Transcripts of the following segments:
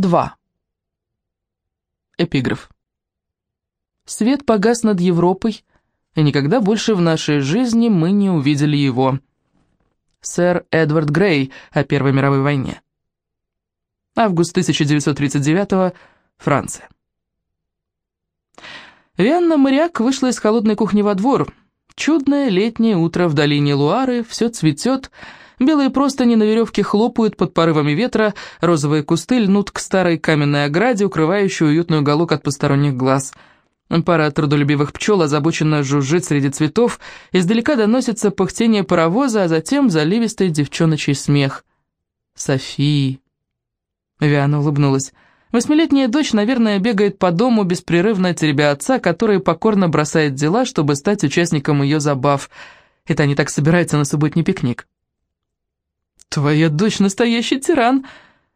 2. Эпиграф. Свет погас над Европой, и никогда больше в нашей жизни мы не увидели его. Сэр Эдвард Грей о Первой мировой войне. Август 1939 Франция. Вианна Моряк вышла из холодной кухни во двор. Чудное летнее утро в долине Луары, все цветет, Белые простыни на веревке хлопают под порывами ветра, розовые кусты льнут к старой каменной ограде, украывающей уютный уголок от посторонних глаз. Пара трудолюбивых пчел озабоченно жужжит среди цветов, издалека доносится пыхтение паровоза, а затем заливистый девчоночий смех. «Софи!» Виана улыбнулась. Восьмилетняя дочь, наверное, бегает по дому, беспрерывно теребя отца, который покорно бросает дела, чтобы стать участником ее забав. Это они так собираются на субботний пикник. «Твоя дочь настоящий тиран!»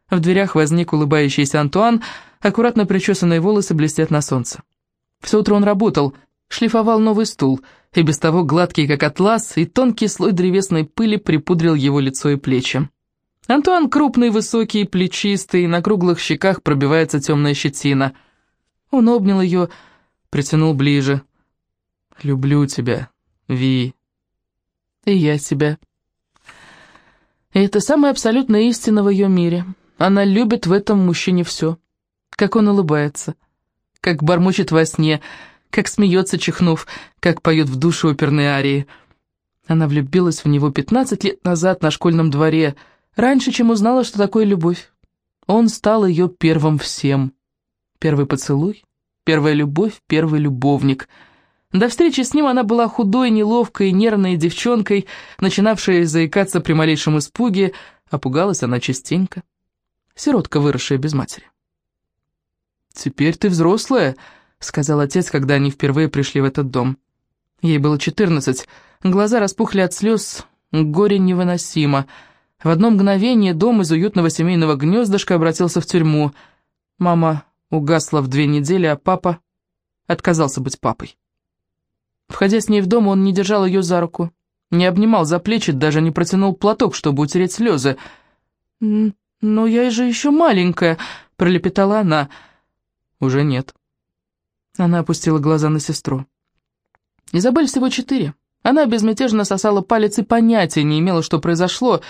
В дверях возник улыбающийся Антуан, аккуратно причесанные волосы блестят на солнце. Все утро он работал, шлифовал новый стул, и без того гладкий, как атлас, и тонкий слой древесной пыли припудрил его лицо и плечи. Антуан крупный, высокий, плечистый, на круглых щеках пробивается темная щетина. Он обнял ее, притянул ближе. «Люблю тебя, Ви». «И я тебя», и это самая абсолютная истина в ее мире. Она любит в этом мужчине все. Как он улыбается, как бормочет во сне, как смеется, чихнув, как поет в душе оперные арии. Она влюбилась в него 15 лет назад на школьном дворе, раньше, чем узнала, что такое любовь. Он стал ее первым всем. Первый поцелуй, первая любовь, первый любовник — до встречи с ним она была худой, неловкой, нервной девчонкой, начинавшей заикаться при малейшем испуге, а пугалась она частенько. Сиротка, выросшая без матери. «Теперь ты взрослая», — сказал отец, когда они впервые пришли в этот дом. Ей было четырнадцать, глаза распухли от слез, горе невыносимо. В одно мгновение дом из уютного семейного гнездышка обратился в тюрьму. Мама угасла в две недели, а папа отказался быть папой. Входя с ней в дом, он не держал ее за руку, не обнимал за плечи, даже не протянул платок, чтобы утереть слезы. «Но я же еще маленькая», — пролепетала она. «Уже нет». Она опустила глаза на сестру. Изабель всего четыре. Она безмятежно сосала палец и понятия не имела, что произошло,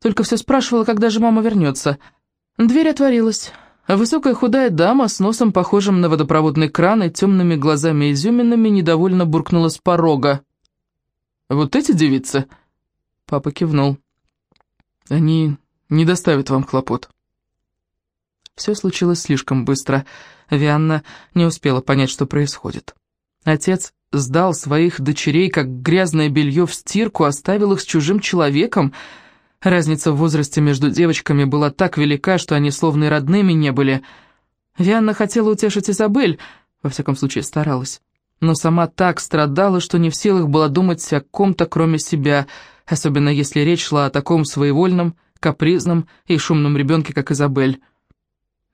только все спрашивала, когда же мама вернется. Дверь отворилась. Высокая худая дама с носом, похожим на водопроводный кран и темными глазами-изюминами, недовольно буркнула с порога. «Вот эти девицы?» Папа кивнул. «Они не доставят вам хлопот». Все случилось слишком быстро. Вианна не успела понять, что происходит. Отец сдал своих дочерей, как грязное белье в стирку, оставил их с чужим человеком — Разница в возрасте между девочками была так велика, что они словно и родными не были. Вианна хотела утешить Изабель, во всяком случае старалась, но сама так страдала, что не в силах была думать о ком-то кроме себя, особенно если речь шла о таком своевольном, капризном и шумном ребенке, как Изабель.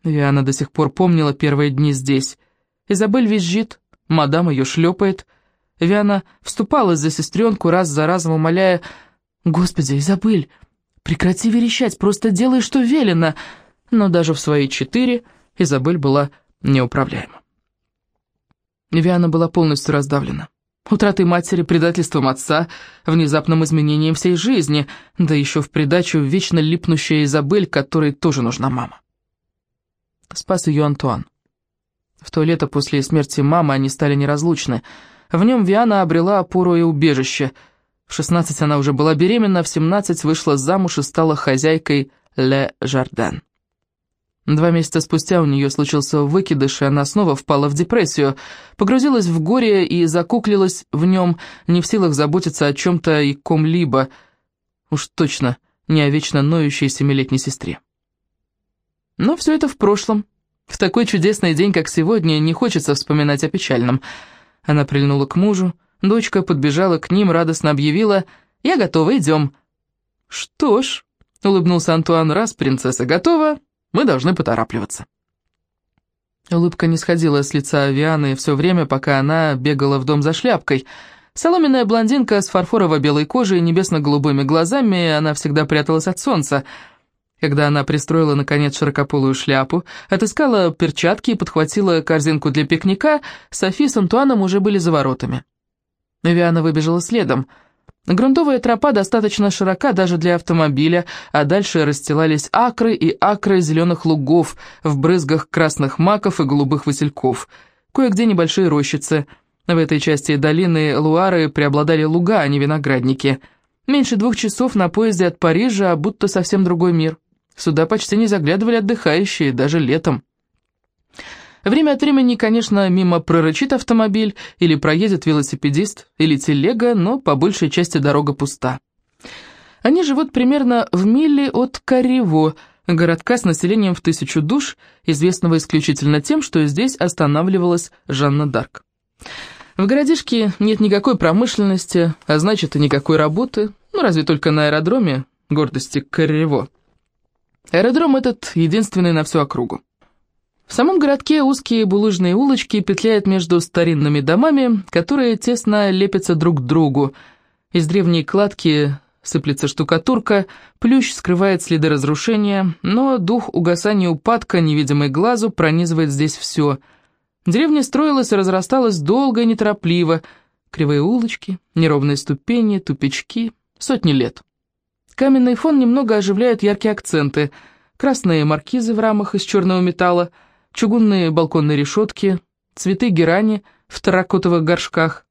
Вианна до сих пор помнила первые дни здесь. Изабель визжит, мадам ее шлепает. Виана вступалась за сестренку, раз за разом умоляя «Господи, Изабель, Прекрати верещать, просто делай, что велено!» Но даже в свои четыре Изабель была неуправляема. Виана была полностью раздавлена. Утратой матери, предательством отца, внезапным изменением всей жизни, да еще в придачу вечно липнущая Изабель, которой тоже нужна мама. Спас ее Антуан. В то лето после смерти мамы они стали неразлучны. В нем Виана обрела опору и убежище – в 16 она уже была беременна, в 17 вышла замуж и стала хозяйкой Ле Жарден. Два месяца спустя у нее случился выкидыш, и она снова впала в депрессию, погрузилась в горе и закуклилась в нем, не в силах заботиться о чем-то и ком-либо, уж точно не о вечно ноющей семилетней сестре. Но все это в прошлом. В такой чудесный день, как сегодня, не хочется вспоминать о печальном. Она прильнула к мужу, Дочка подбежала к ним, радостно объявила «Я готова, идем». «Что ж», — улыбнулся Антуан, — «раз принцесса готова, мы должны поторапливаться». Улыбка не сходила с лица Авианы все время, пока она бегала в дом за шляпкой. Соломенная блондинка с фарфорово-белой кожей и небесно-голубыми глазами, она всегда пряталась от солнца. Когда она пристроила, наконец, широкополую шляпу, отыскала перчатки и подхватила корзинку для пикника, Софи с Антуаном уже были за воротами. Виана выбежала следом. Грунтовая тропа достаточно широка даже для автомобиля, а дальше расстилались акры и акры зеленых лугов в брызгах красных маков и голубых васильков. Кое-где небольшие рощицы. В этой части долины Луары преобладали луга, а не виноградники. Меньше двух часов на поезде от Парижа, а будто совсем другой мир. Сюда почти не заглядывали отдыхающие, даже летом. Время от времени, конечно, мимо прорычит автомобиль, или проедет велосипедист, или телега, но по большей части дорога пуста. Они живут примерно в миле от Карево, городка с населением в тысячу душ, известного исключительно тем, что здесь останавливалась Жанна Дарк. В городишке нет никакой промышленности, а значит и никакой работы, ну разве только на аэродроме гордости Карево. Аэродром этот единственный на всю округу. В самом городке узкие булыжные улочки петляют между старинными домами, которые тесно лепятся друг к другу. Из древней кладки сыплется штукатурка, плющ скрывает следы разрушения, но дух угасания упадка, невидимый глазу, пронизывает здесь все. Деревня строилась и разрасталась долго и неторопливо. Кривые улочки, неровные ступени, тупички, сотни лет. Каменный фон немного оживляет яркие акценты. Красные маркизы в рамах из черного металла, чугунные балконные решетки, цветы герани в терракотовых горшках.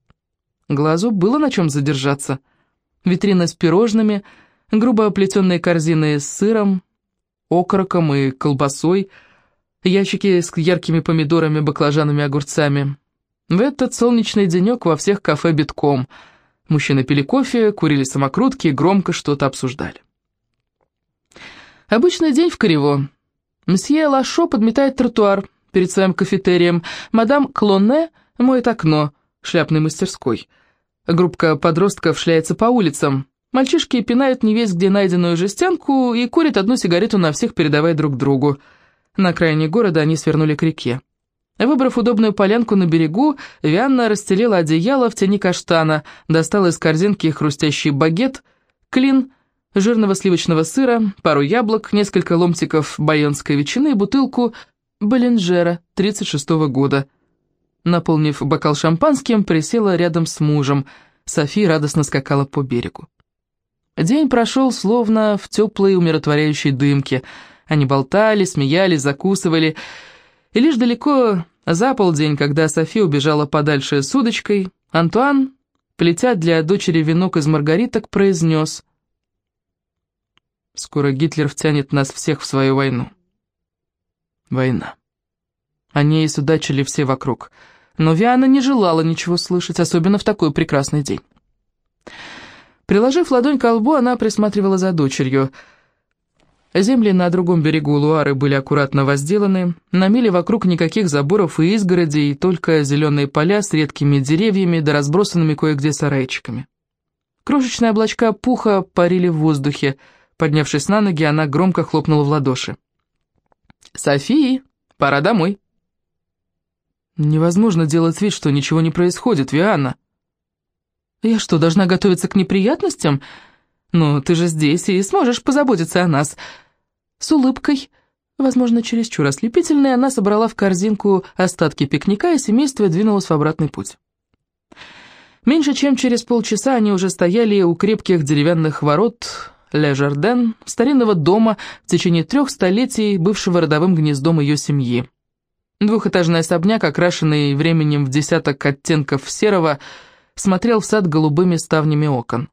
Глазу было на чем задержаться. Витрины с пирожными, грубо оплетенные корзины с сыром, окороком и колбасой, ящики с яркими помидорами, баклажанами, огурцами. В этот солнечный денек во всех кафе битком – Мужчины пили кофе, курили самокрутки и громко что-то обсуждали. Обычный день в Корево. Мсье Лашо подметает тротуар перед своим кафетерием. Мадам Клоне моет окно шляпной мастерской. Группка подростков шляется по улицам. Мальчишки пинают невесть где найденную жестянку и курят одну сигарету на всех, передавая друг другу. На окраине города они свернули к реке. Выбрав удобную полянку на берегу, Вианна расстелила одеяло в тени каштана, достала из корзинки хрустящий багет, клин, жирного сливочного сыра, пару яблок, несколько ломтиков байонской ветчины и бутылку Баленжера 36-го года. Наполнив бокал шампанским, присела рядом с мужем. Софи радостно скакала по берегу. День прошел словно в теплой умиротворяющей дымке. Они болтали, смеялись, закусывали... И лишь далеко за полдень, когда Софи убежала подальше с удочкой, Антуан, плетя для дочери венок из маргариток, произнес «Скоро Гитлер втянет нас всех в свою войну». Война. Они и судачили все вокруг, но Виана не желала ничего слышать, особенно в такой прекрасный день. Приложив ладонь к лбу, она присматривала за дочерью – Земли на другом берегу Луары были аккуратно возделаны, на миле вокруг никаких заборов и изгородей, только зеленые поля с редкими деревьями да разбросанными кое-где сарайчиками. Крошечные облачка пуха парили в воздухе. Поднявшись на ноги, она громко хлопнула в ладоши. «Софии, пора домой». «Невозможно делать вид, что ничего не происходит, Виана». «Я что, должна готовиться к неприятностям? Ну, ты же здесь и сможешь позаботиться о нас», с улыбкой, возможно, чересчур ослепительной, она собрала в корзинку остатки пикника, и семейство двинулось в обратный путь. Меньше чем через полчаса они уже стояли у крепких деревянных ворот Ле Жарден, старинного дома в течение трех столетий, бывшего родовым гнездом ее семьи. Двухэтажный особняк, окрашенный временем в десяток оттенков серого, смотрел в сад голубыми ставнями окон.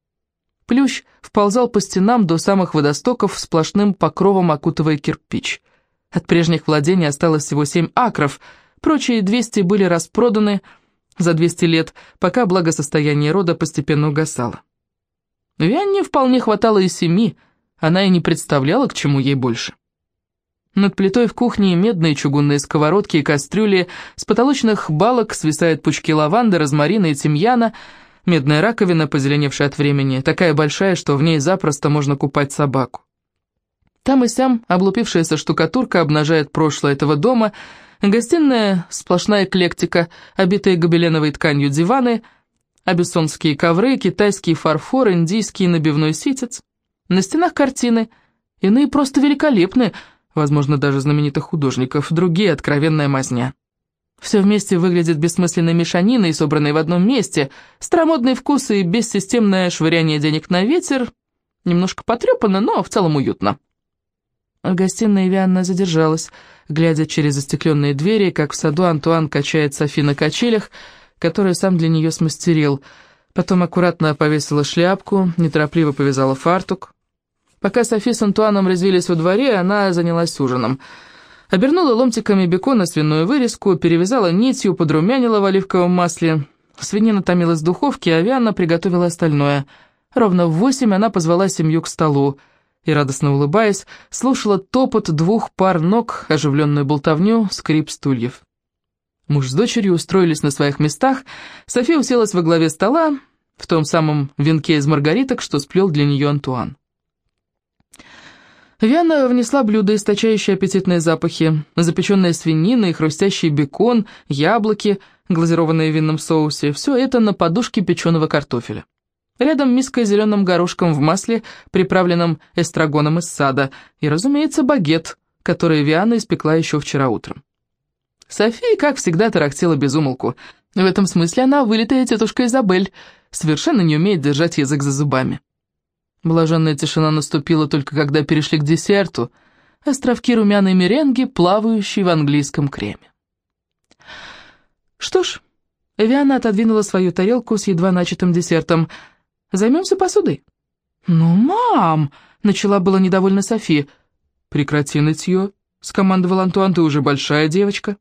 Плющ вползал по стенам до самых водостоков, сплошным покровом окутывая кирпич. От прежних владений осталось всего семь акров, прочие двести были распроданы за двести лет, пока благосостояние рода постепенно угасало. Вянне вполне хватало и семи, она и не представляла, к чему ей больше. Над плитой в кухне медные чугунные сковородки и кастрюли, с потолочных балок свисают пучки лаванды, розмарина и тимьяна — Медная раковина, позеленевшая от времени, такая большая, что в ней запросто можно купать собаку. Там и сям облупившаяся штукатурка обнажает прошлое этого дома, гостиная сплошная эклектика, обитые гобеленовой тканью диваны, абиссонские ковры, китайский фарфор, индийский набивной ситец. На стенах картины, Иные просто великолепны, возможно, даже знаменитых художников, другие — откровенная мазня. Все вместе выглядит бессмысленной мешаниной, собранной в одном месте, стромодные вкусы и бессистемное швыряние денег на ветер. Немножко потрепано, но в целом уютно. В гостиной Вианна задержалась, глядя через застекленные двери, как в саду Антуан качает Софи на качелях, которые сам для нее смастерил. Потом аккуратно повесила шляпку, неторопливо повязала фартук. Пока Софи с Антуаном резвились во дворе, она занялась ужином — Обернула ломтиками бекона свиную вырезку, перевязала нитью, подрумянила в оливковом масле. Свинина томилась в духовке, а Вианна приготовила остальное. Ровно в восемь она позвала семью к столу и, радостно улыбаясь, слушала топот двух пар ног, оживленную болтовню, скрип стульев. Муж с дочерью устроились на своих местах, София уселась во главе стола, в том самом венке из маргариток, что сплел для нее Антуан. Виана внесла блюда, источающие аппетитные запахи, запеченная свинина и хрустящий бекон, яблоки, глазированные в винном соусе, все это на подушке печеного картофеля. Рядом миска с зеленым горошком в масле, приправленном эстрагоном из сада, и, разумеется, багет, который Виана испекла еще вчера утром. София, как всегда, тарахтела без умолку. В этом смысле она вылитая тетушка Изабель, совершенно не умеет держать язык за зубами. Блаженная тишина наступила только когда перешли к десерту, островки румяной меренги, плавающие в английском креме. Что ж, Виана отодвинула свою тарелку с едва начатым десертом. «Займемся посудой». «Ну, мам!» — начала была недовольна Софи. «Прекрати нытье», — скомандовал Антуан, — «ты уже большая девочка».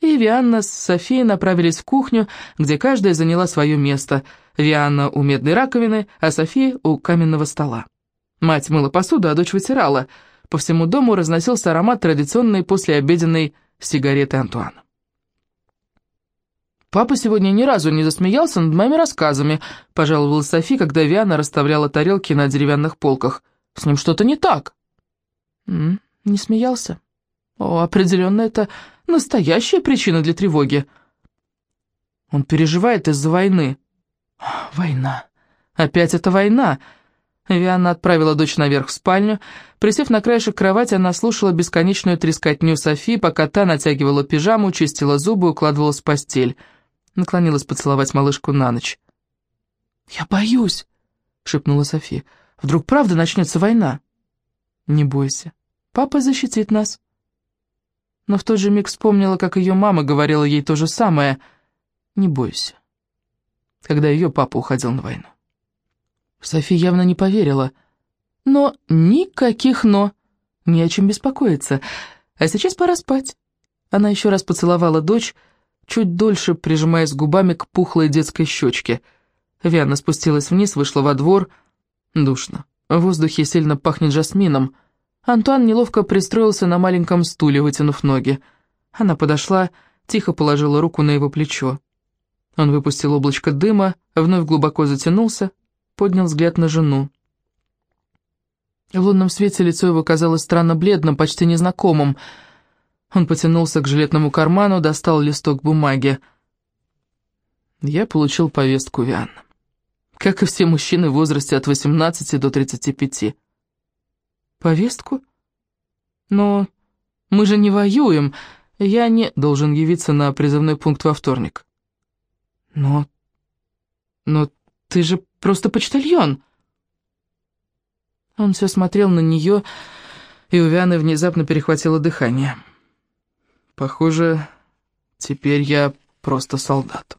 И Вианна с Софией направились в кухню, где каждая заняла свое место — Вианна у медной раковины, а София у каменного стола. Мать мыла посуду, а дочь вытирала. По всему дому разносился аромат традиционной послеобеденной сигареты Антуана. «Папа сегодня ни разу не засмеялся над моими рассказами», — пожаловалась Софи, когда Виана расставляла тарелки на деревянных полках. «С ним что-то не так». «Не смеялся?» «О, определенно, это настоящая причина для тревоги». «Он переживает из-за войны», «Война! Опять это война!» Вианна отправила дочь наверх в спальню. Присев на краешек кровати, она слушала бесконечную трескотню Софи, пока та натягивала пижаму, чистила зубы, укладывалась в постель. Наклонилась поцеловать малышку на ночь. «Я боюсь!» — шепнула Софи. «Вдруг правда начнется война?» «Не бойся. Папа защитит нас». Но в тот же миг вспомнила, как ее мама говорила ей то же самое. «Не бойся» когда ее папа уходил на войну. София явно не поверила. Но никаких «но». Не о чем беспокоиться. А сейчас пора спать. Она еще раз поцеловала дочь, чуть дольше прижимаясь губами к пухлой детской щечке. Виана спустилась вниз, вышла во двор. Душно. В воздухе сильно пахнет жасмином. Антуан неловко пристроился на маленьком стуле, вытянув ноги. Она подошла, тихо положила руку на его плечо. Он выпустил облачко дыма, вновь глубоко затянулся, поднял взгляд на жену. В лунном свете лицо его казалось странно бледным, почти незнакомым. Он потянулся к жилетному карману, достал листок бумаги. Я получил повестку Виан. Как и все мужчины в возрасте от 18 до 35. Повестку? Но мы же не воюем. Я не должен явиться на призывной пункт во вторник. Но... но ты же просто почтальон. Он все смотрел на нее, и у Вианы внезапно перехватило дыхание. Похоже, теперь я просто солдат.